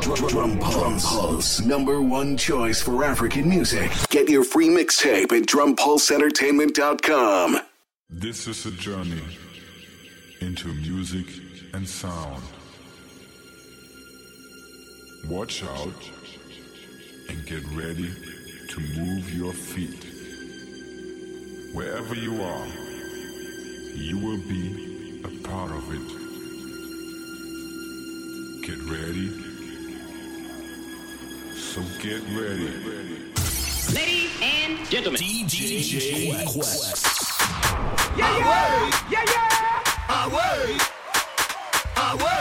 Drum Pulse. Number one choice for African music. Get your free mixtape at drumpulseentertainment.com. This is a journey into music and sound. Watch out and get ready to move your feet. Wherever you are, you will be a part of it. Get ready. So get ready. Ladies and gentlemen, DJ Quest. Yeah, yeah, yeah, yeah. I wait, I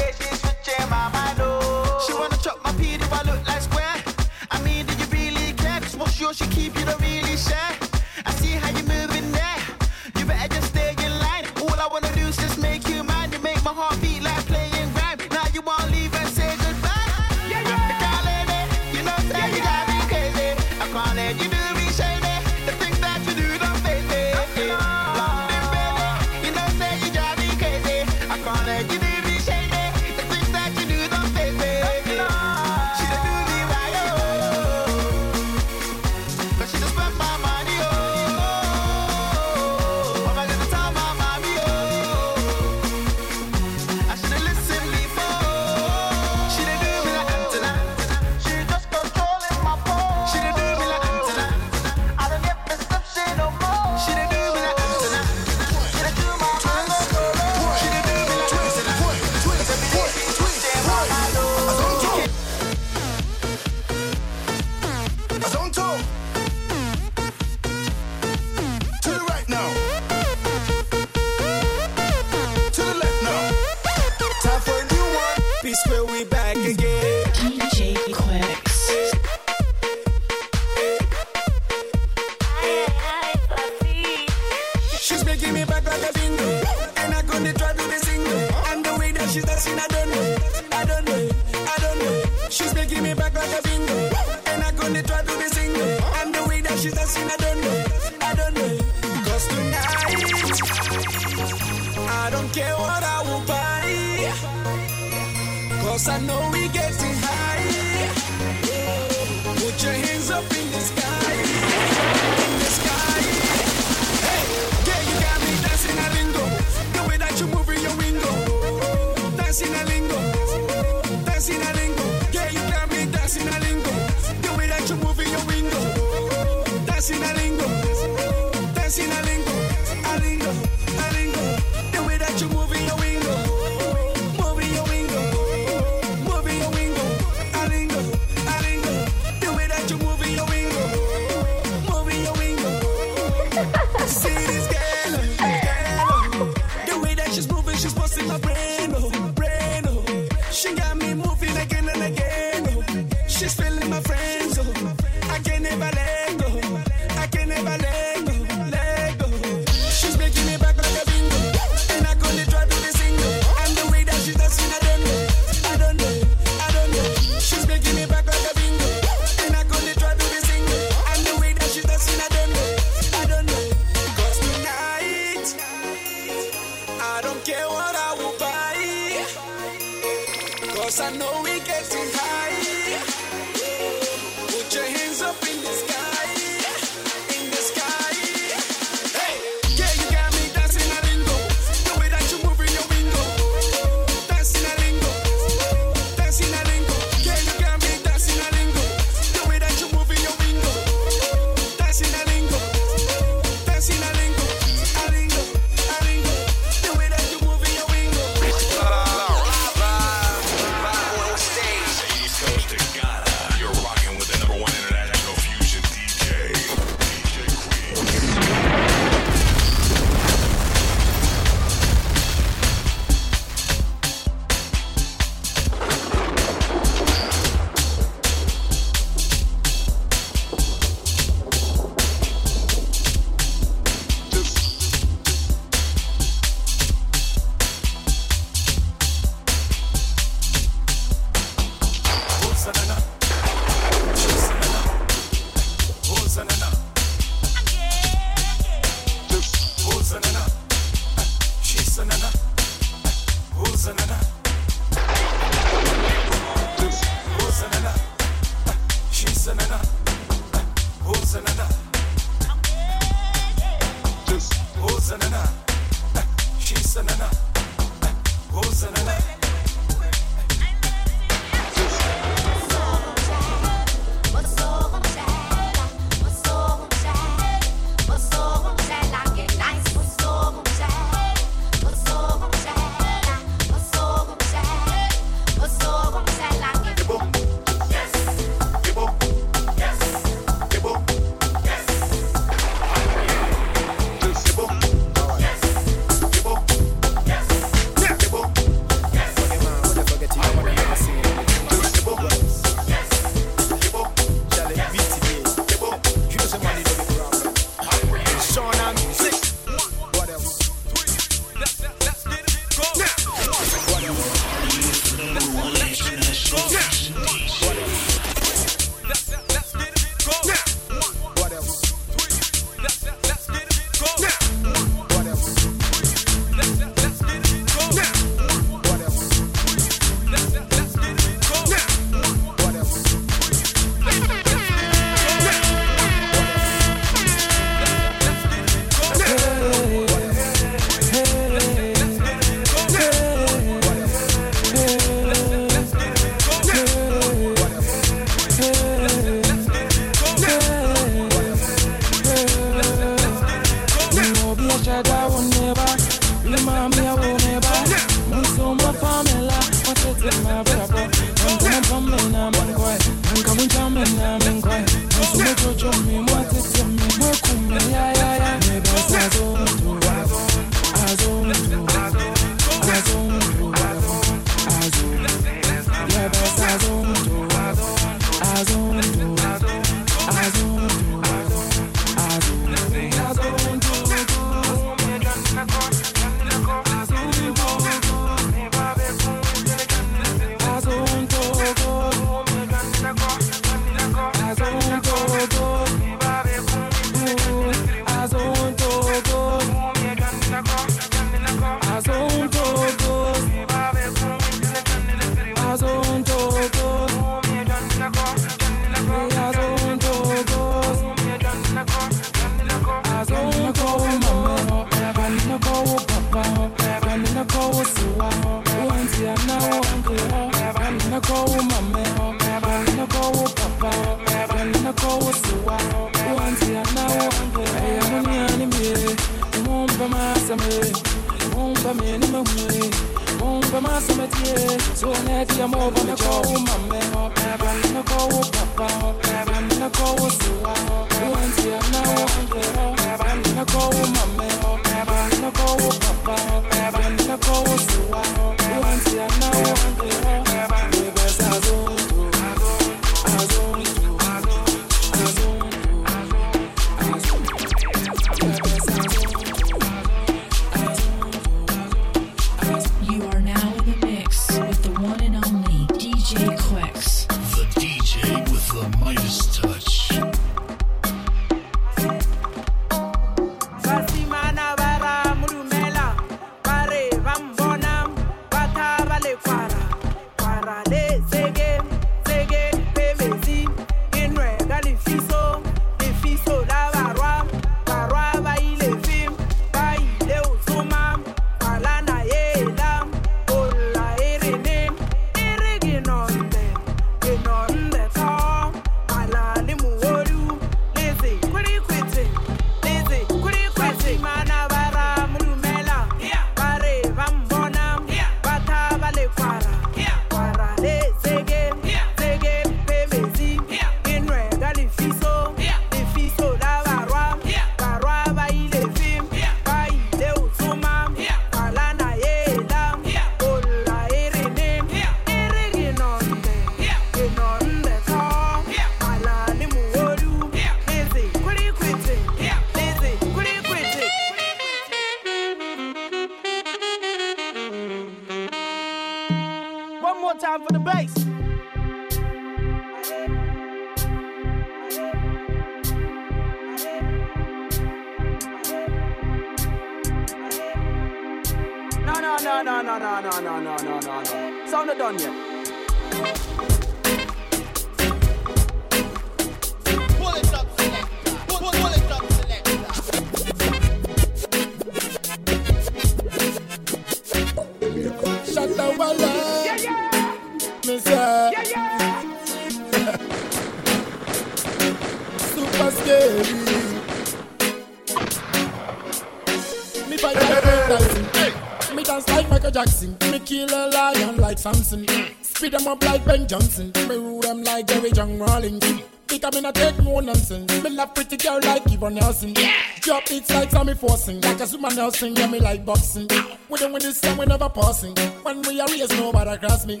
Samson. Speed them up like Ben Johnson. Me rule them like Jerry John Rawlings. Because me not take no nonsense. Me love pretty girl like Yvonne Nelson. Drop it like Sammy Forson. Like Azumah Nelson, yeah, me like boxing. We don't win this time, we never passing. When we are raised, nobody cross me.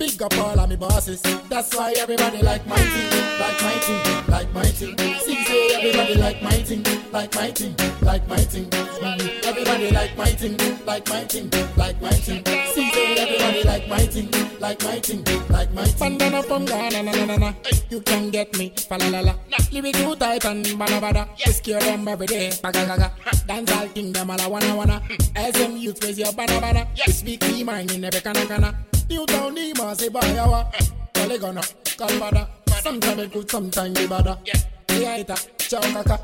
Big up all of me bosses. That's why everybody like my thing, like my thing, like my thing. See, say everybody like my thing, like my thing, like my thing. Mm, Everybody like my thing, like my thing, like my thing. See, say everybody like my thing, like my thing, like my thing. Bandana from Ghana, na na na na. You can get me, fa la la la. Lyric too tight and bada bada. We scare them every day, baga gaga. Dance all king them all wanna wanna. SM youth raise your bada. We speak me mind in every kana kana. New town ni masi bayawa Kale gonna kalbada Sometimes it good, sometimes it bada Yeah, ita, chow kaka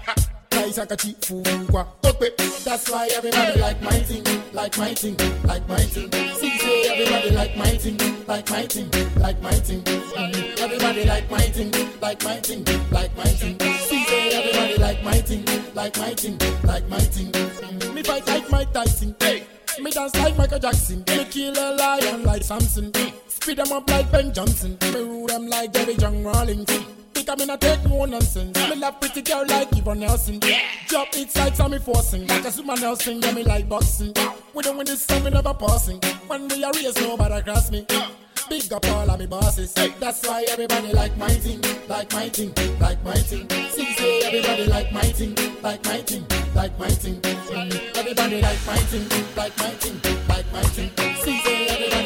Kaisa kachi fukwa Tope That's why everybody like my thing Like my thing, like my thing See say everybody like my thing Like my thing, like my thing Mm, Everybody like my thing Like my thing, like my thing See say everybody like my thing Like my thing, like my thing Mm, Me fight like Mike Tyson Hey me dance like Michael Jackson. Me kill a lion like Samson. Speed them up like Ben Johnson. Me rule them like Jerry John Rawlings. Because me not take no nonsense. Me love pretty girl like Yvonne Nelson. Drop it like Sammy Forson. Like Azumah Nelson, yeah, me like boxing. We don't win this song, we never passing. When we are raised, nobody cross me. Big up all of me bosses. That's why everybody like my thing, like my thing, like my thing. See, say everybody like my thing, like my thing, like my thing. Everybody like my thing, like my thing, like my thing. See, say everybody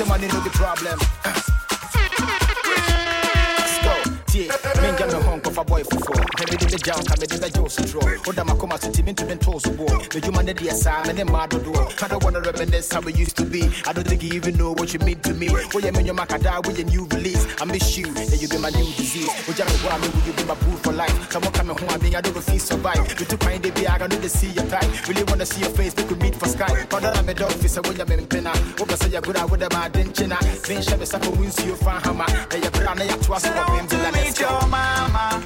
say money no the problem. Let's go. Yeah, menja me home kofa boy fofo. Heavy de jam ka me de be jo so draw. Oda makoma so timi to den toes bo. Me juma ne dia sa me ne ma do do. I don't wanna reminisce how we used to be. I don't think you even know what you mean to me. Yeah, me your makada with your new release. I miss you, and you be my new disease. Yeah, me me will you be my boo for life? Someone coming home, I mean I don't feel survive. You took my day, I don't need to see your type. Really wanna see your face, we could meet for Skype. But I'm a dog, face when you're in penna. Oh, Oba say you're good, I would have my dentina. Then she be sako wins you fan hammer. And you're brown, and you're twice Said for I him want till mama,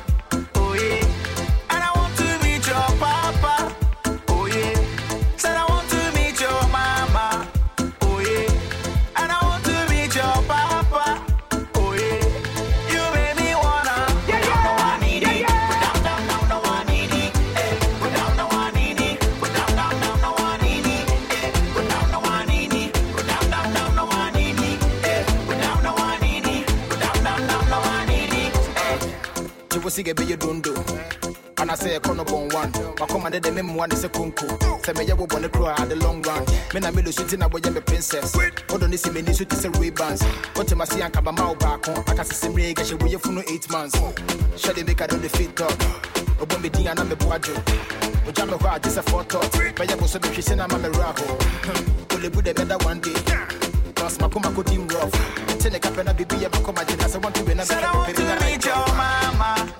You a be your dundo. And I say a corner bone one. My commander the mem one is a kunku. Say me ya will wanna cry at the long run. Men I made a shooting a boy and princess. What don't see me this shoot is a. What to my see and kaba mau back on. I can see reg, I should wait for no eight months. Shall they make a do the fit dog? Obo me di and I'm a boajo. Oja me hwa just a photo. But ya go so be kissing I'm a raho. Only put the better one day. Cause my kuma could rough. Tell a capena baby, ya come I want to be another. I want to meet your mama,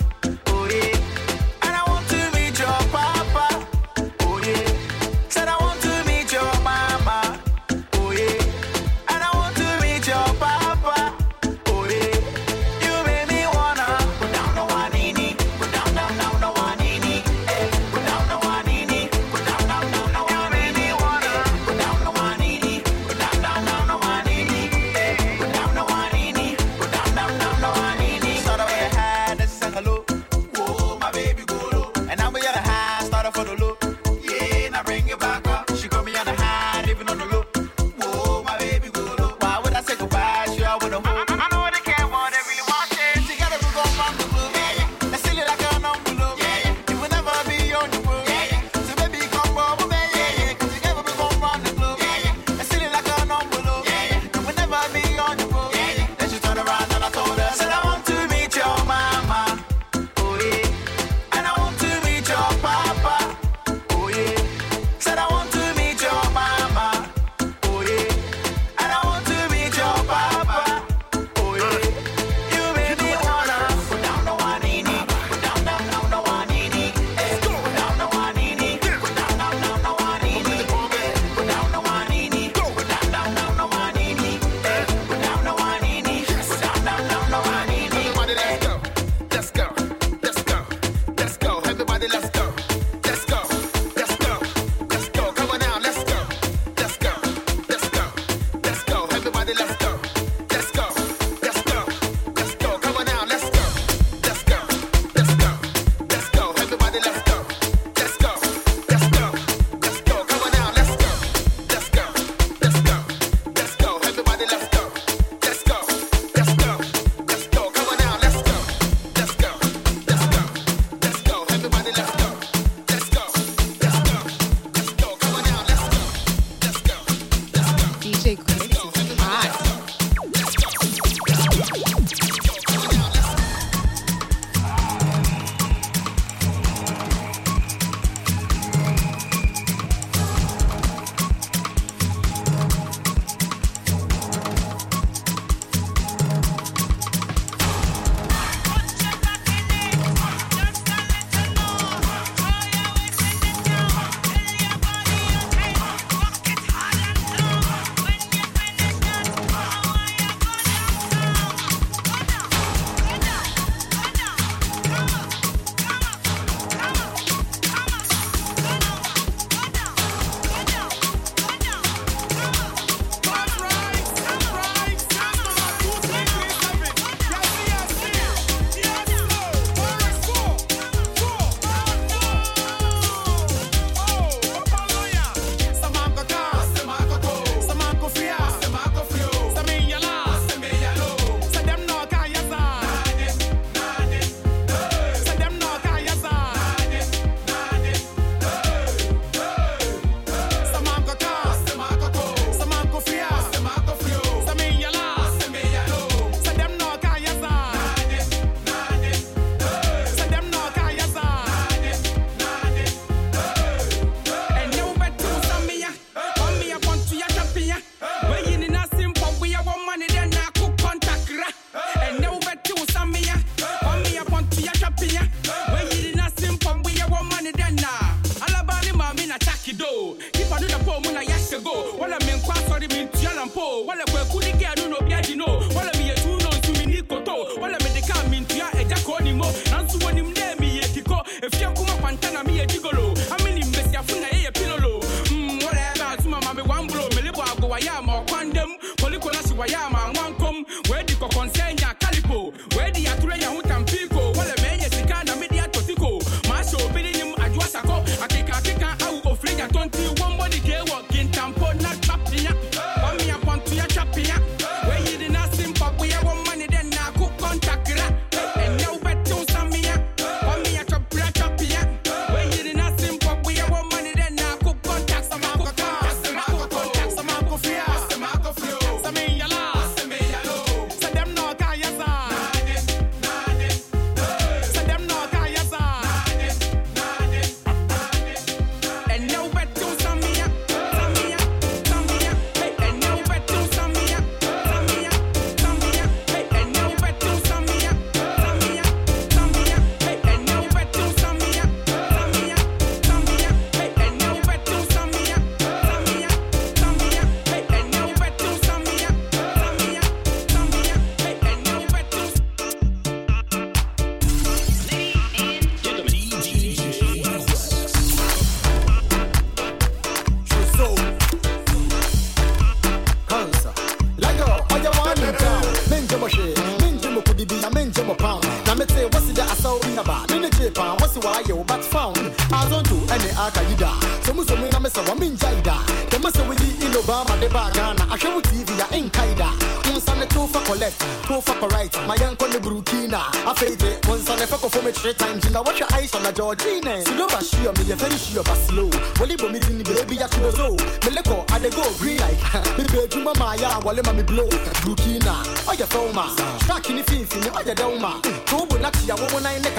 ni oya Delma Tobo na tia wo na ne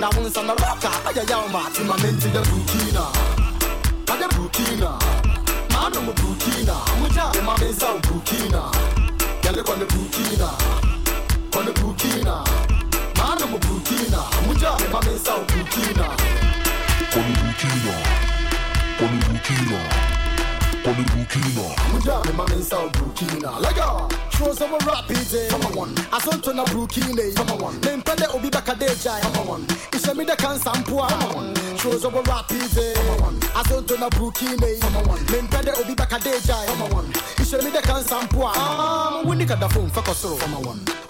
Na unsa na roka oya Yalma Ti ma Show some rapid Come on Azonto na Burkina. Come on Nempede obi bakadeja Come on Ishe mi de kansa mpua Ah Wuni kada phone fako soro Come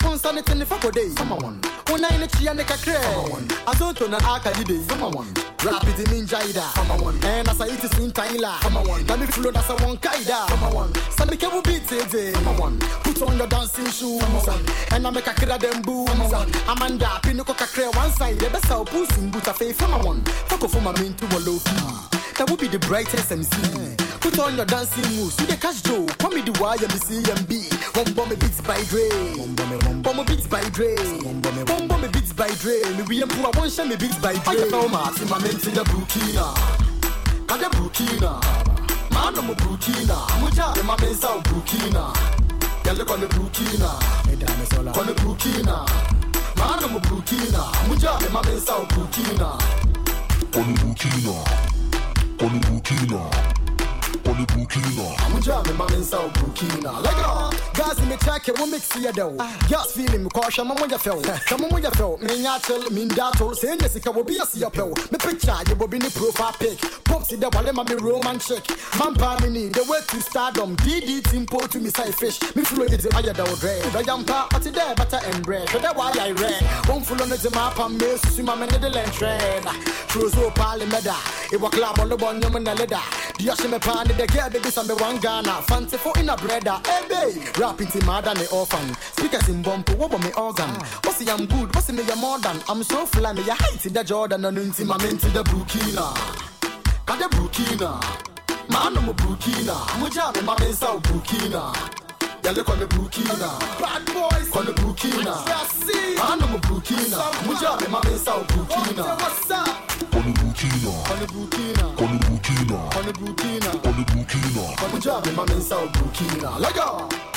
on Unsa ne tene fako day Come on Una ine chia ne kakre Come on Azonto na akadide Come on Rapid ninja ida Come on And asa iti sintaila Come on Na mi flow dasa one kaida Come on Sami kebu beat it Come on Put on your dancing shoes And I make a kira them booms Amanda Pinoko kakre one side The best Buta fay from a one Fuck off for my main to a low key That would be the brightest MC Put on your dancing moves You the cash Joe Come me the wire me CMB One bomb me beats by Dre Bomb me beats by Dre Bomb bomb me beats by Dre Me we empu I want share me beats by Dre I tell my See my men to the Burkina Kade Burkina Mano mo Burkina Muja me ma mensa o Burkina Yale kone Burkina Kone Burkina Mano mo Burkina Muja me ma mensa o Burkina Kone Burkina, Kone Burkina, Kone Burkina. Muja me ma mensa o Burkina. Lega Gas me check it, we mix ya do Gas feeling me caution, my moja fell. Come moja fell, me nyatel, me datol Say Jessica will be a see a pill Me picture, you will be the profile pic Pop see the wale ma me roman chick Man pa me need the way to stardom. DD timpo to me say fish. Me flow it I ya do dre The yampa, ati there butter and bread So that why I read One full on the map and me Susi ma me ne de lentren Trozo pali meda Iwa club on the one you me na leda Diyashi me pani the girl baby some me one Ghana. Fancy for in a brother. Hey babe. Rapping to mother me orphan. Speakers in bumper What me organ? What's the I'm good. What's me ya more than. I'm so fly me ya height in the Jordan And into my men to the Burkina. Kade Burkina. Man mo Burkina. Muja me ma mensa o Burkina. Yale kone Burkina. Bad boys. Kone Burkina. Man mo Burkina. Muja me ma mensa o Burkina. What's up Burkina, Kone Burkina. Burkina, Kone Burkina. Burkina. Muja me ma mensa o Burkina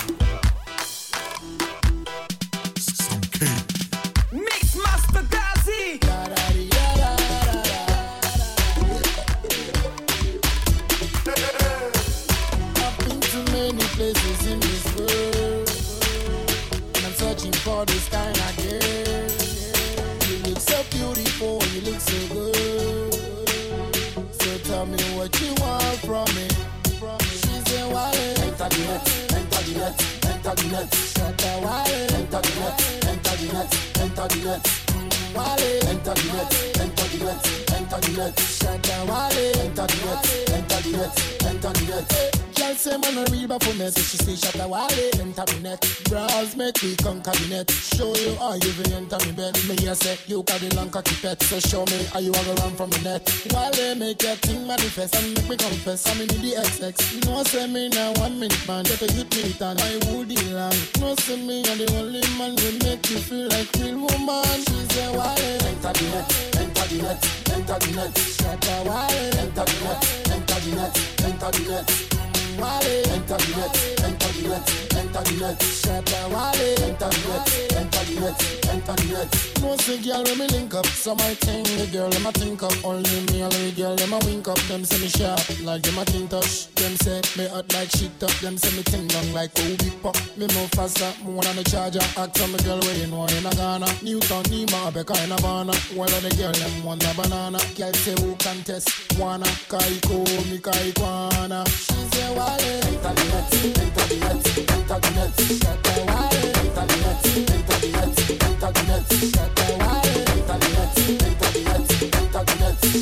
cocky pet, so show me how you a go run from the net. Wallet make your thing manifest and make me confess. I me need the XX. No say me now one minute man, get a youth militant. I would long. No say me and the only man will make you feel like real woman. She say wallet, enter the net, enter the net, enter the net. Shut the wallet, enter the net, enter the net, enter the net. Wallet, enter the net, enter the net, enter the net. The wallet, enter the net, enter the net, enter the net. No say girl when me link up, so my thing the girl them a think up. Only me and the girl them a wink up. Them say me sharp, like them a think touch. Them say me hot like shit up. Them say me ting long like Kobe pop. Me move faster, more than a charger. Ask some girl where you know in a Ghana. Newton, Nima, Becca in Havana. Well, the girl them want a banana. Girl say who contest? Wanna Kaiko, me Kaikwana. She say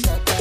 Shut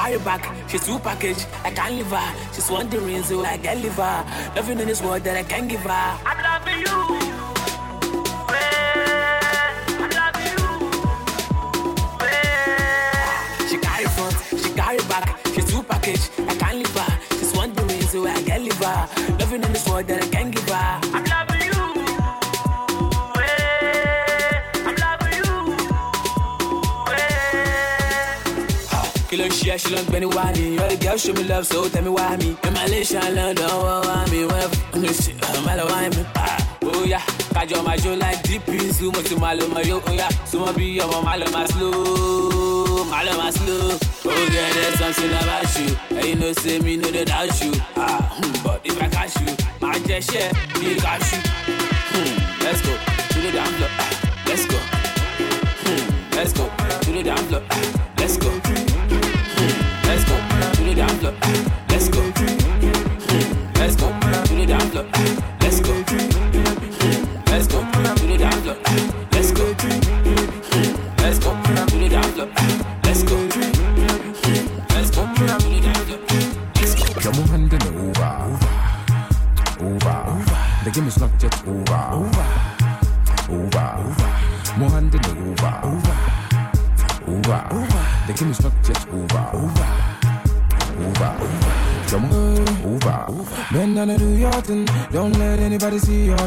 carry back, she's two package. I can't leave her. She's wondering, so I can't leave her. Nothing in this world that I can give her. I'm loving you. She carry front, she carry back, she's two package. I can't leave her. She's wondering, so I can leave her. Nothing in this world that I can give her. Share, she long penny wani. You're the girl, show me love, so tell me why me. In Malaysia, London, why me? When you see, I'm why me. Ah, Oh yeah, kájọ máa jó like DP, sumo tí máa lo máa yó. Oh yeah, sumo bí ọmọ máa lo máa slow, máa lo máa slow. Oh yeah, there's something about you. And you know, say me, no, they doubt you. Ah, hmm, but if I catch you, máa jẹ ṣẹ́ bí catch you. Hmm, let's go to the damn floor. Ah, let's go. Hmm, let's go to the damn floor. the end.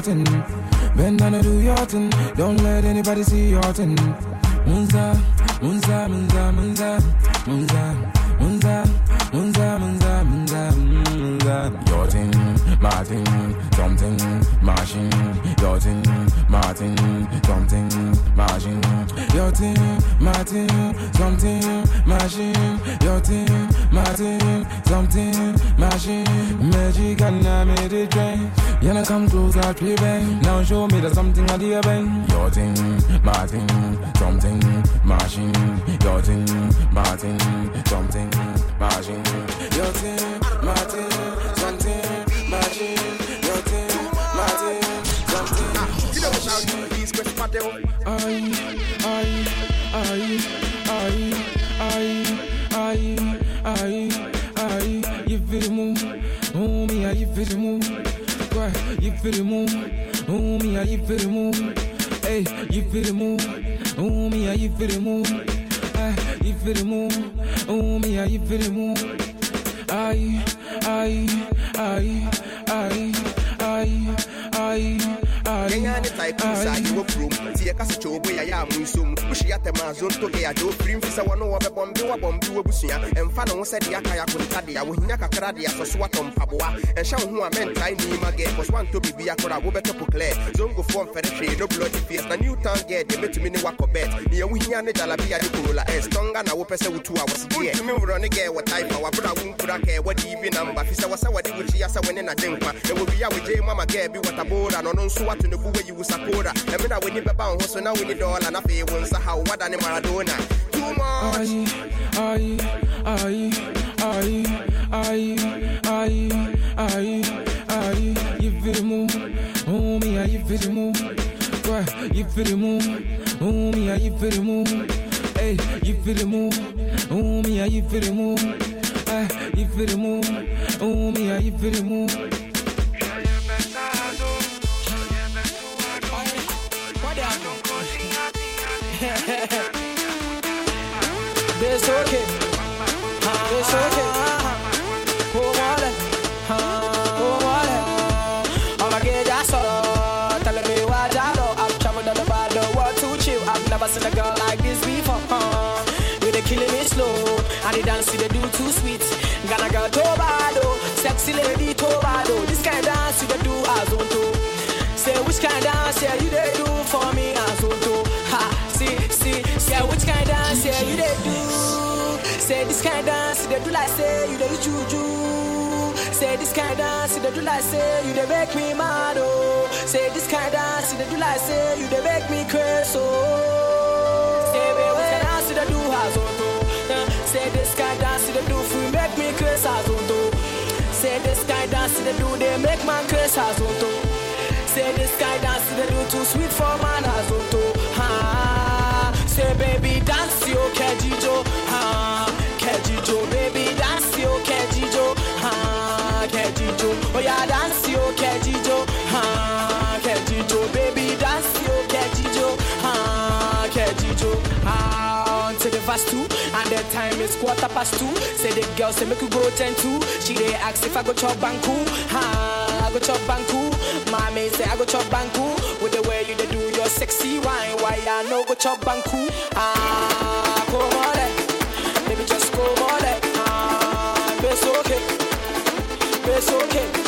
Thing. Bend down and do your thing. Don't let anybody see your thing. Munza, munza, munza, munza, munza, munza, munza, munza, munza, munza. Your thing, my thing, something, machine. Your thing, my thing, something, machine. Your thing, my thing, something, machine. Your thing, my thing, something, machine. Magic and I made it rain. You know come closer, play bang. Now show me that something I did bang. Your thing, my thing, something, machine. Your thing, my thing, something, machine. Your thing, my thing, please, Chris Mateo. Aye, aye, aye, aye, aye, aye, aye, aye. You feel oh me, you feel. Why you feel oh me, you feel move. Hey, you feel oh me, you feel move. Aye, you feel oh me, you feel the move. Aye, aye, aye, aye, aye, aye, aye, type sa yɛwɔ kurom nti yɛka sɛ kyɛ wɔbɔ yɛyɛ a mo nsom wohyia tɛm a zonto ge agye ofiri mfi sɛ wɔne wɔbɛbɔmbe wabɔmbe wabusua ɛmfa ne ho sɛ deɛ aka yɛ akontadea wohinya kakra de asɔ so watɔ mpaboa ɛnhyɛ wo ho a mɛntae nniima gɛ kɔ so wantɔ biribia kora wobɛtɔ poklɛ zongofoɔ mfɛre hwee no bloody face. Na new town gɛ deɛ mɛtumi ne wakɔ bet neɛ wohia ne gyalabia de korola s tɔnga na wopɛ sɛ wotu a wɔse deɛ wontumi worɔ ne gɛ wɔ taifa wabrɛ a wonkura kɛ wɔde bi namba fi sɛ wɔ sɛ wɔde wokyia sɛ wɔne nagye nkwa ɛwɔ wie a wogye mama gɛ bi wɔtabora na ɔno nso wato ne bu wayi wo sapora ɛme na w'ani bɛba wo ho so na woni dɔɔla na afei wo nsa ha wo wada ne maradona too much Aye, aye, aye, aye, aye, aye, aye. You feel me, I you feel move. You feel oh me, I you feel move. Hey, you feel oh me, I you feel move. Hey, you feel oh me, I you feel the me I. I've traveled all the world to chill. I've never seen a girl like this before. Uh, you they killing me slow. And the dance you do too sweet. Gonna girl Tobado, sexy lady Tobado. This kind of dance you they do Azonto. Say which kind of dance yeah you do for me kind dance they do like say you they juju. Say this kind dance they do like say you they make me mad oh. Say this kind dance they do like say you they make me crazy oh. Say kind of dance they do Azonto. Uh, Say this kind dance they do for make me crazy as to. Say this kind dance they do they make man crazy as to. Say this kind dance they do too sweet for man as to. Ha. Say baby Oh yeah dance yo kejijo. Ha. Kejijo baby dance yo. Ha. Ah, on to the verse two, and the time is quarter past two. Say the girl say make you go ten two. She dey ask if I go chop banku. Ha, I go chop banku. Mommy say I go chop banku. With the way you dey do your sexy wine, why I no go chop banku? Ah, come on, eh. baby just come on, eh. ah, okay, it's okay.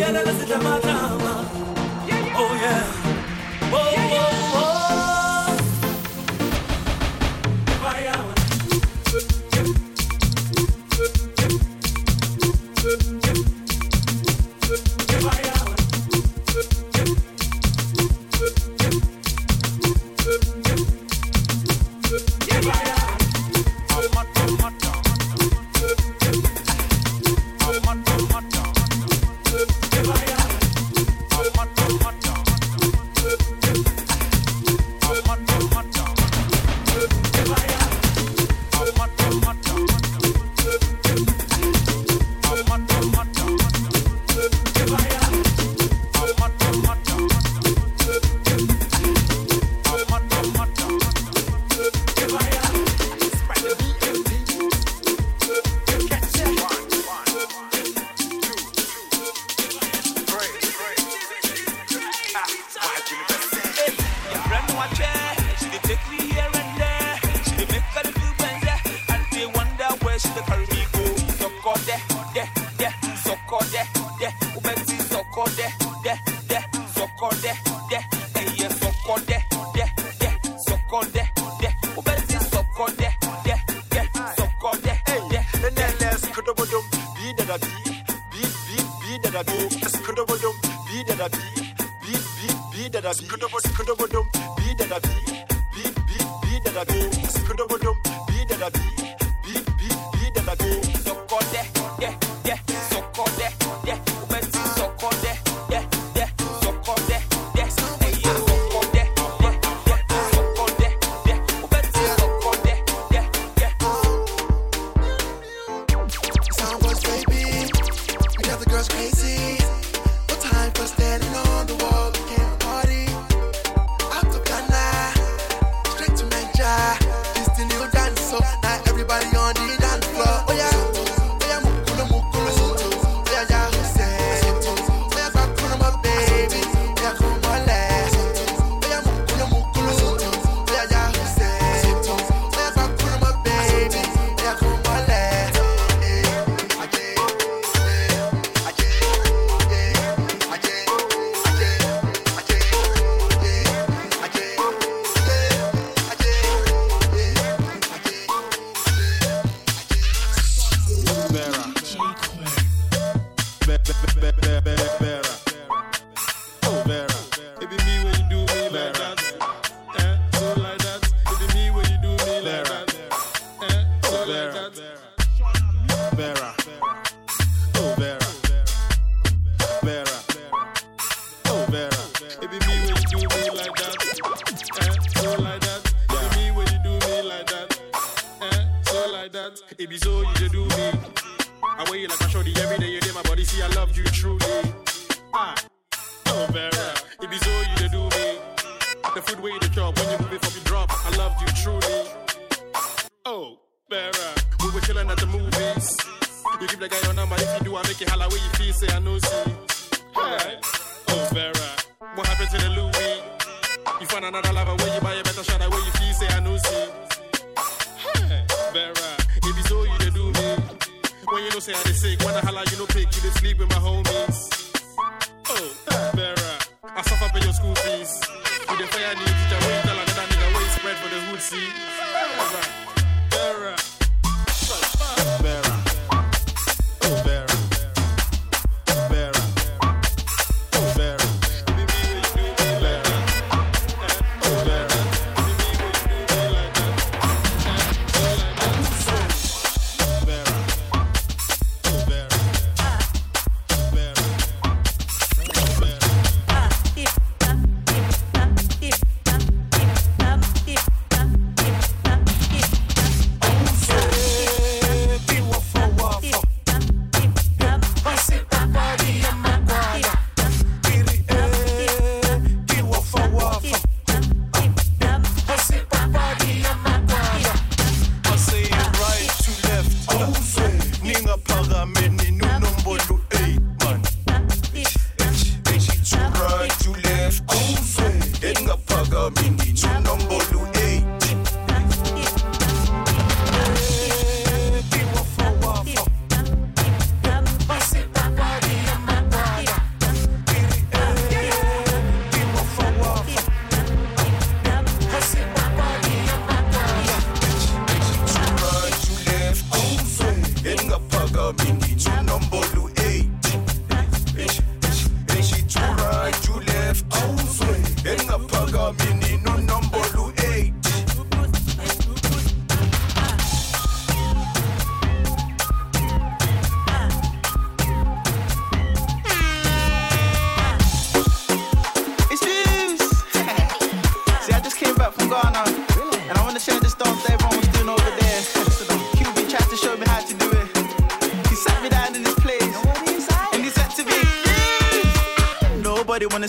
Yeah, let's sit my time. Oh, yeah.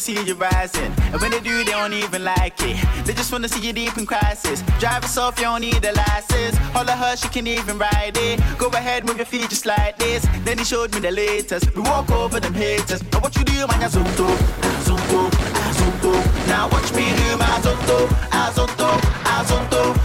see you rising. And when they do, they don't even like it. They just wanna see you deep in crisis. Drive yourself, you don't need the license. All the her, she can even ride it. Go ahead, move your feet just like this. Then he showed me the latest. We walk over them haters. Now what you do, man, Azonto, Azonto, Azonto. Now watch me do my Azonto, ah, zoom to. Ah,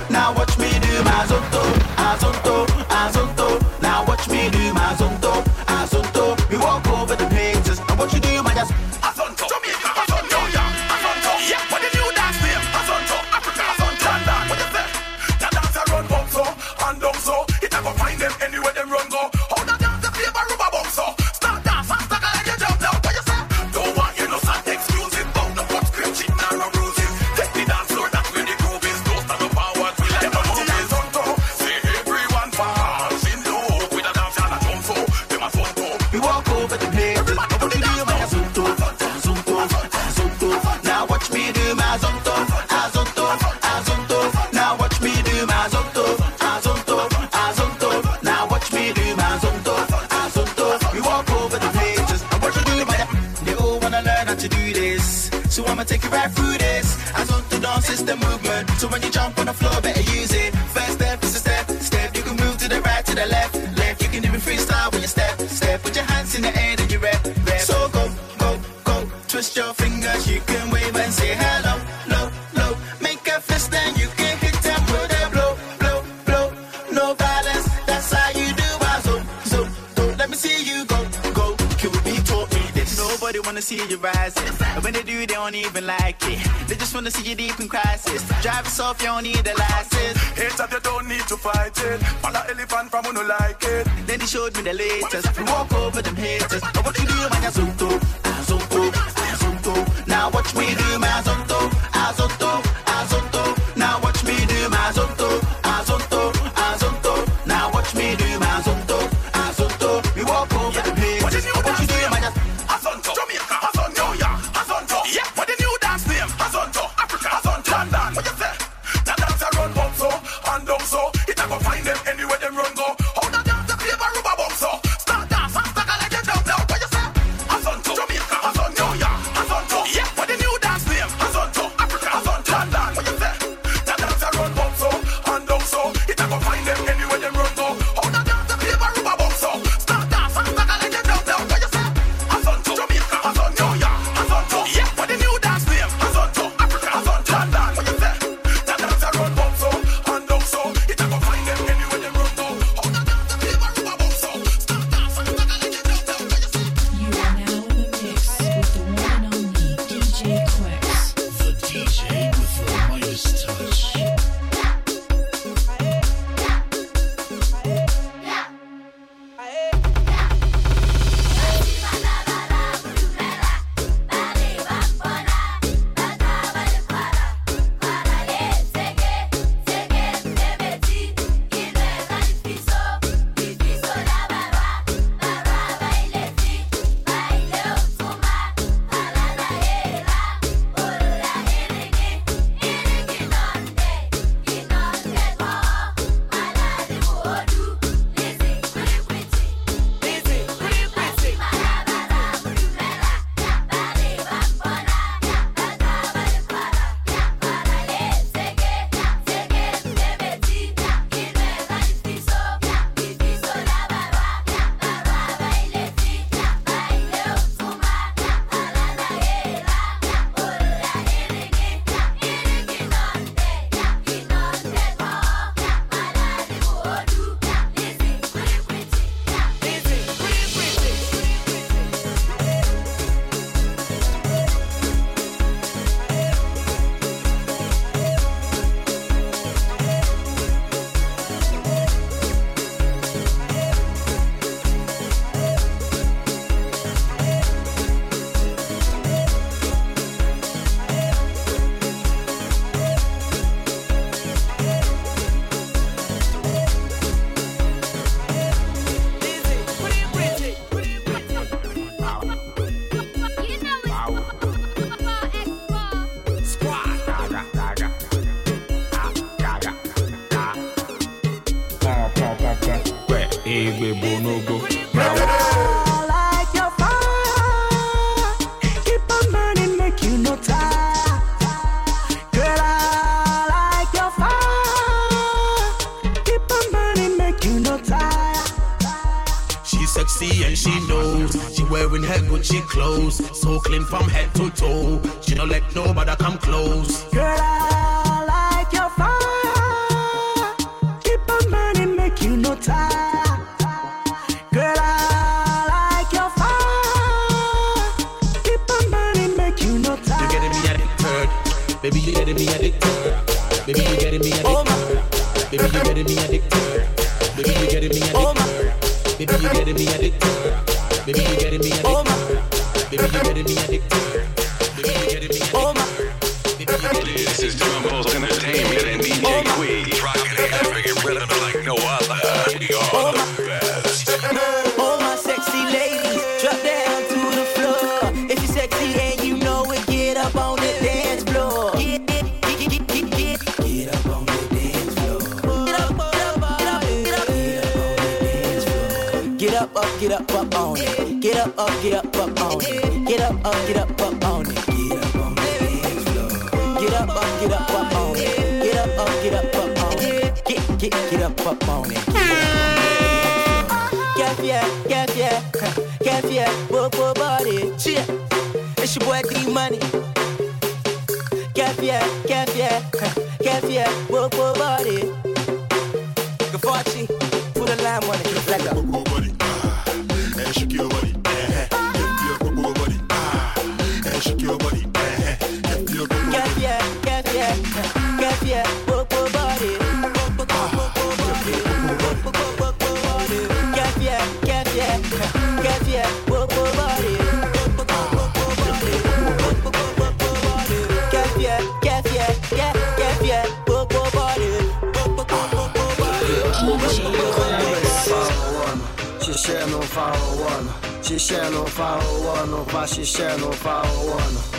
501 she shallow 501 oh pa she shallow 501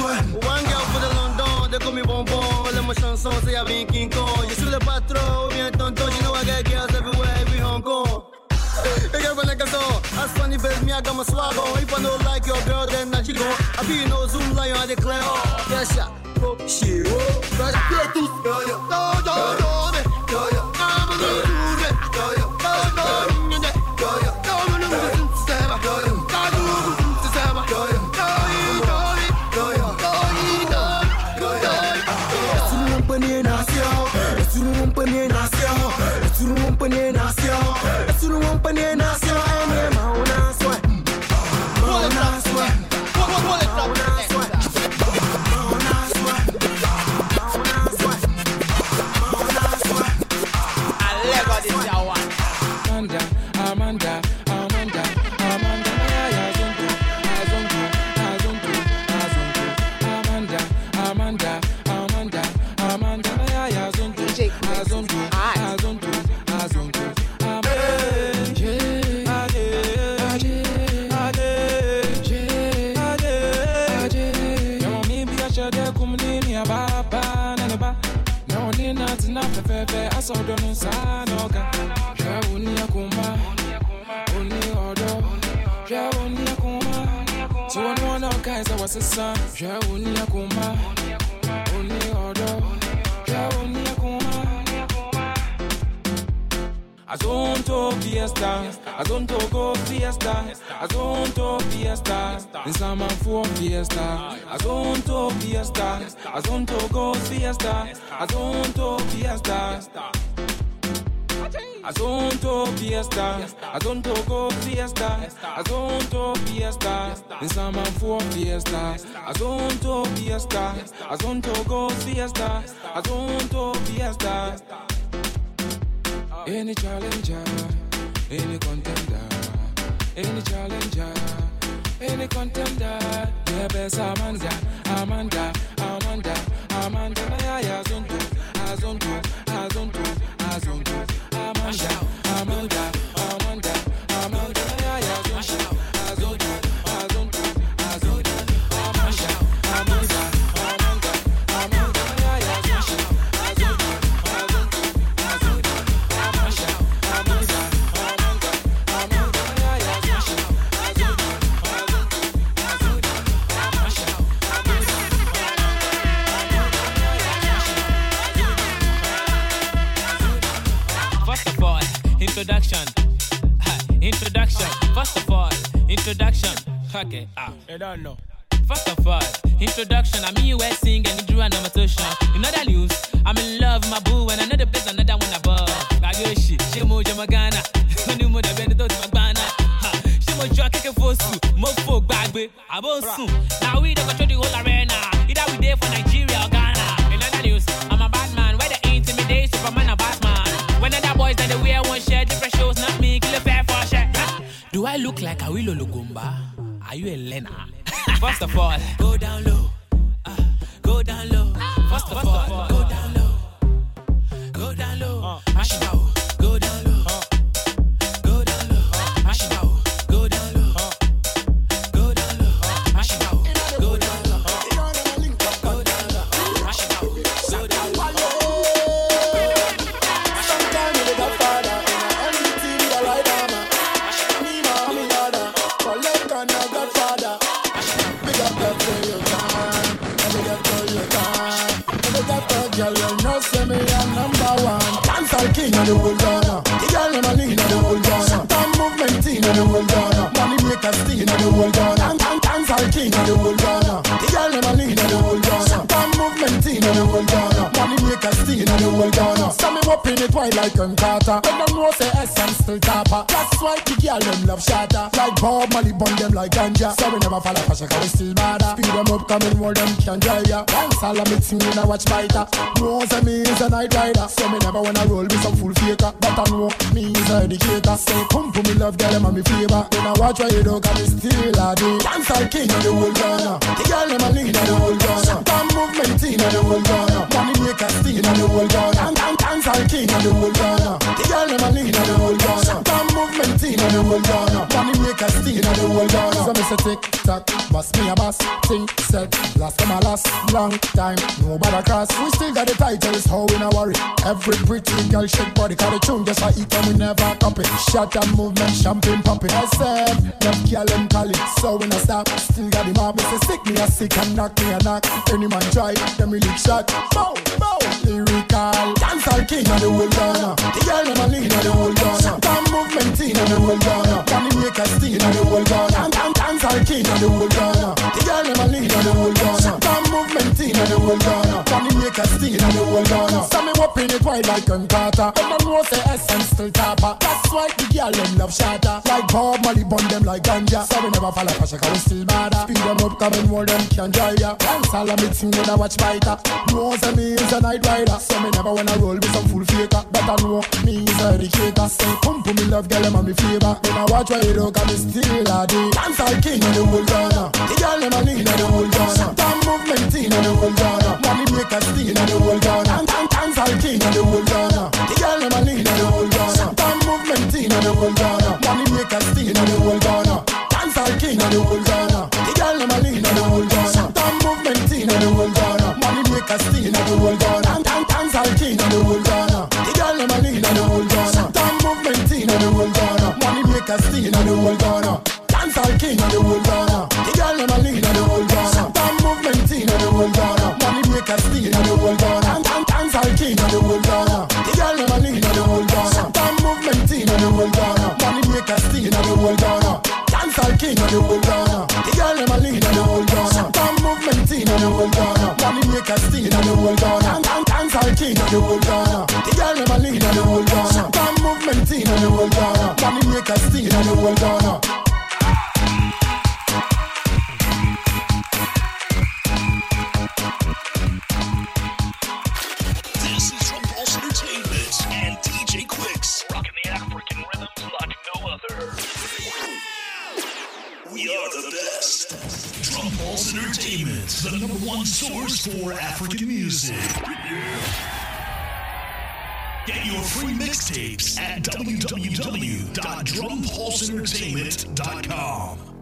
One. Girl for the London, they call me Bonbon. All my chansons, they have been King Kong. You see the patron, bien tonton, you know I got girls everywhere. They got like a door. As funny face me, I got my swagger. If I don't like your girl, then I she go. I be no Zoomlion, I declare. Oh, yes, yeah. Shiro, that's the two. yeah, yeah, yeah. no, no, no, no, no, no, no, de kumni ni ababa na ba. Na oni na aso do no sa na oga oni akuma oni odo. Oni akuma one one oga a what's the sun oni I don't talk fiesta, I don't go fiesta, I don't talk fiesta, nsama fuo fiesta, I don't talk fiesta, I don't go fiesta, I don't talk fiesta. I don't talk fiesta, I don't go fiesta, I don't talk fiesta, nsama fuo fiesta, I don't talk fiesta, I don't go fiesta, I don't fiesta. fiesta. Any challenger, any contender, any challenger, any contender. Yeah, best Amanda, Amanda, Amanda, Amanda. I azonto, azonto, azonto, azonto. Amanda, Amanda, Amanda. Amanda. Introduction. Ha, introduction. First of all, introduction. Okay, ah. You don't know. First of all, introduction. I'm you where sing and you drew an amateur. In other news, I'm in love with my boo and another place another one above. Bagoshi, Shimo Jamagana. Money mo da bend to Magbana. Shimo Joa Keke Fosu, Mofo Bagbe, Abosu. Now we don't control the whole arena. Either we there for Nigeria like Awilo Longomba? Are you a learner? First of all, go down low. Uh, go down low. First of all, go down low. On Carter. When them know say essence still topper. That's why like ganja. So we never fall off a shaka, we still bother. Speed them up, coming more them can drive ya. Dance all of me when I watch fighter. Know say me is a night rider. So me never wanna roll with some full faker. But I know me is a educator. Say come for me love girl them and me flavor. When I watch what you do, cause me a day. Dancehall king of the whole Ghana. The girl them a lead of the whole Ghana. Damn movement team of the whole Ghana. Money maker steal of the whole Ghana. And dance all king of the whole Ghana. The girl them a lead of the whole Ghana. Damn movement team of the whole Ghana. Money maker steal of the whole Ghana. So me say tick tock, bust me a bus. Think set, last come a last. Long time, nobody cross. We still got the titles, how we not worry. Every pretty girl shake body, cause the tune just a eat and we never copy. Shot and movement, champagne popping. I said, left girl and call it. So when I stop, still got the mob. Me say sick, me a sick and knock me a knock. Any man try, them really shot. Bow, bow, lyrical. Dancehall king of the whole Ghana. The girl them a lead of the whole Ghana. Damn movement team of the whole Ghana. Money maker steal of the whole Ghana. Dancehall king of the whole Ghana. Whole Ghana. Money maker steal of the whole Ghana. So me up in it wide like on Carter. And them know say essence still topper. That's why the girl them love Shatta. Like Bob Marley bun them like ganja. So we never fall off a shaka, we still bother. Speed them up, coming more them can drive ya. Dance all of me team when I watch fighter. Know say me is a night rider. So me never wanna roll with some full faker. But I know me is a educator. Say come for me love girl them and me flavor. When I watch what you do, cause me still a day. Dancehall king of the whole Ghana. The girl them a lead of the whole Ghana. Damn movement of the whole Ghana. Money maker steal of the whole Ghana. Dancehall king of the whole Ghana. The girl them of the whole Ghana. Damn movement of the whole Ghana. Money maker steal of the whole Ghana. Dancehall king of the whole Ghana. The girl them of the whole Ghana. Damn movement of the whole Ghana. Money maker steal of the whole Ghana. Dancehall king of the whole Ghana. The girl of the whole Ghana. Damn movement of the whole Ghana. Money of the whole Ghana. Dancehall king of the whole Ghana. The girl them of the whole Ghana. Damn movement of the whole Ghana. Money maker steal of the whole Ghana. Dancehall king of the whole Ghana. The girl them a lead of the whole Ghana. Damn movement of the whole Ghana. Money maker steal of the whole Ghana. Dancehall king of the whole Ghana. The girl them a lead of the whole Ghana. Damn movement of the whole Ghana. Money maker steal of the whole Ghana. Dancehall king of the whole Ghana. The girl them a lead of the whole Ghana. Damn movement of the whole Ghana. Money maker steal of the whole Ghana. Entertainment, the number one source for African music. Get your free mixtapes at www.drumpulseentertainment.com.